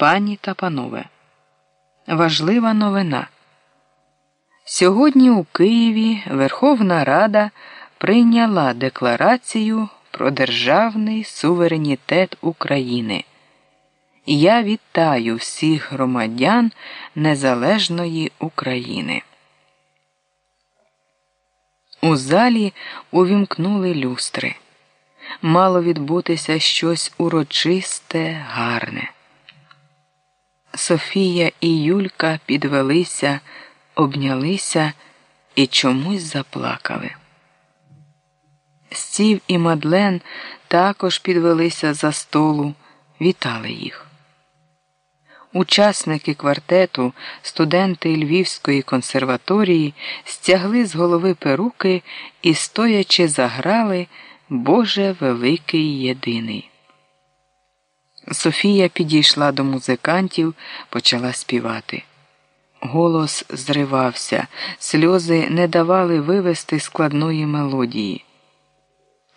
Пані та панове, важлива новина. Сьогодні у Києві Верховна Рада прийняла декларацію про державний суверенітет України. Я вітаю всіх громадян Незалежної України. У залі увімкнули люстри. Мало відбутися щось урочисте, гарне. Софія і Юлька підвелися, обнялися і чомусь заплакали. Стів і Мадлен також підвелися за столу, вітали їх. Учасники квартету, студенти Львівської консерваторії стягли з голови перуки і, стоячи, заграли Боже Великий Єдиний. Софія підійшла до музикантів, почала співати. Голос зривався, сльози не давали вивести складної мелодії.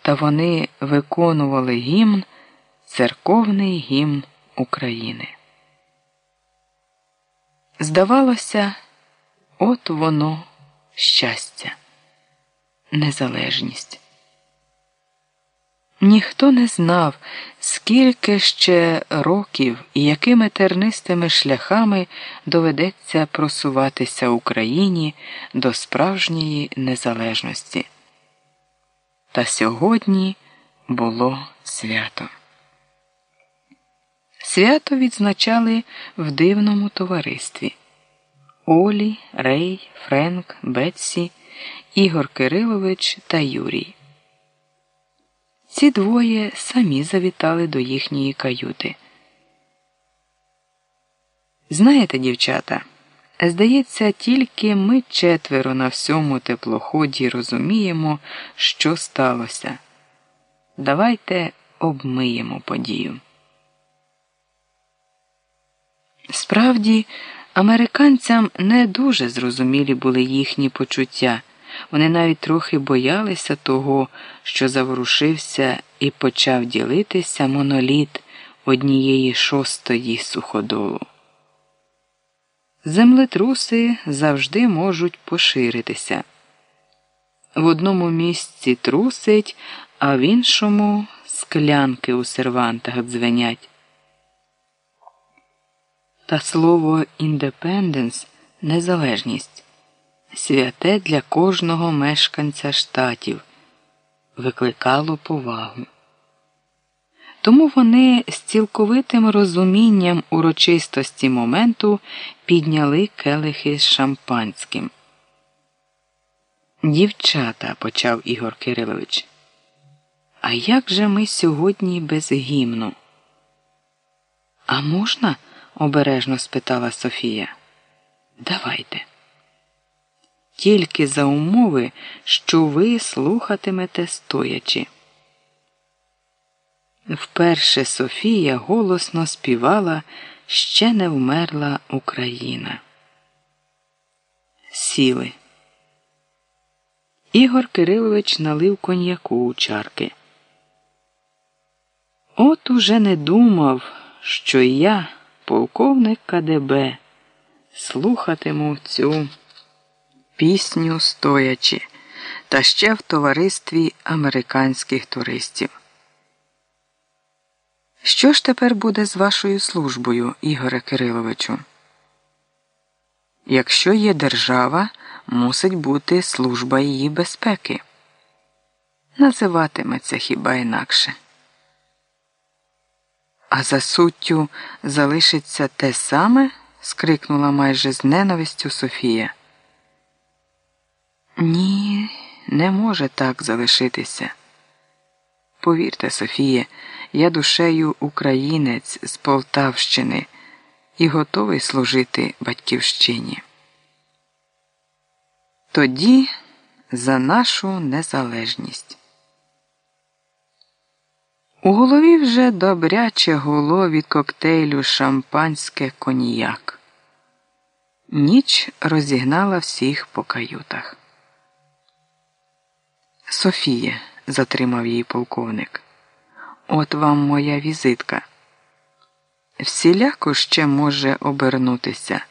Та вони виконували гімн, церковний гімн України. Здавалося, от воно щастя, незалежність. Ніхто не знав, скільки ще років і якими тернистими шляхами доведеться просуватися Україні до справжньої незалежності. Та сьогодні було свято. Свято відзначали в дивному товаристві Олі, Рей, Френк, Бетсі, Ігор Кирилович та Юрій. Ці двоє самі завітали до їхньої каюти. Знаєте, дівчата, здається, тільки ми четверо на всьому теплоході розуміємо, що сталося. Давайте обмиємо подію. Справді, американцям не дуже зрозумілі були їхні почуття. Вони навіть трохи боялися того, що заворушився і почав ділитися моноліт однієї шостої суходолу. Землетруси завжди можуть поширитися. В одному місці трусить, а в іншому склянки у сервантах дзвенять. Та слово індепенденс незалежність святе для кожного мешканця штатів викликало повагу. Тому вони з цілковитим розумінням урочистості моменту підняли келихи з шампанським. Дівчата, почав Ігор Кирилович. А як же ми сьогодні без гімну? А можна? обережно спитала Софія. Давайте. Тільки за умови, що ви слухатимете стоячи. Вперше Софія голосно співала ще не вмерла Україна. Сіли. Ігор Кирилович налив коньяку у чарки. От уже не думав, що я, полковник КДБ, слухатиму цю пісню стоячи, та ще в товаристві американських туристів. Що ж тепер буде з вашою службою, Ігоре Кириловичу? Якщо є держава, мусить бути служба її безпеки. Називатиметься хіба інакше. А за суттю залишиться те саме? скрикнула майже з ненавистю Софія. Ні, не може так залишитися. Повірте, Софіє, я душею українець з Полтавщини і готовий служити батьківщині. Тоді за нашу незалежність. У голові вже добряче гуло від коктейлю шампанське коньяк. Ніч розігнала всіх по каютах. Софія, затримав її полковник, от вам моя візитка. Всіляко ще може обернутися.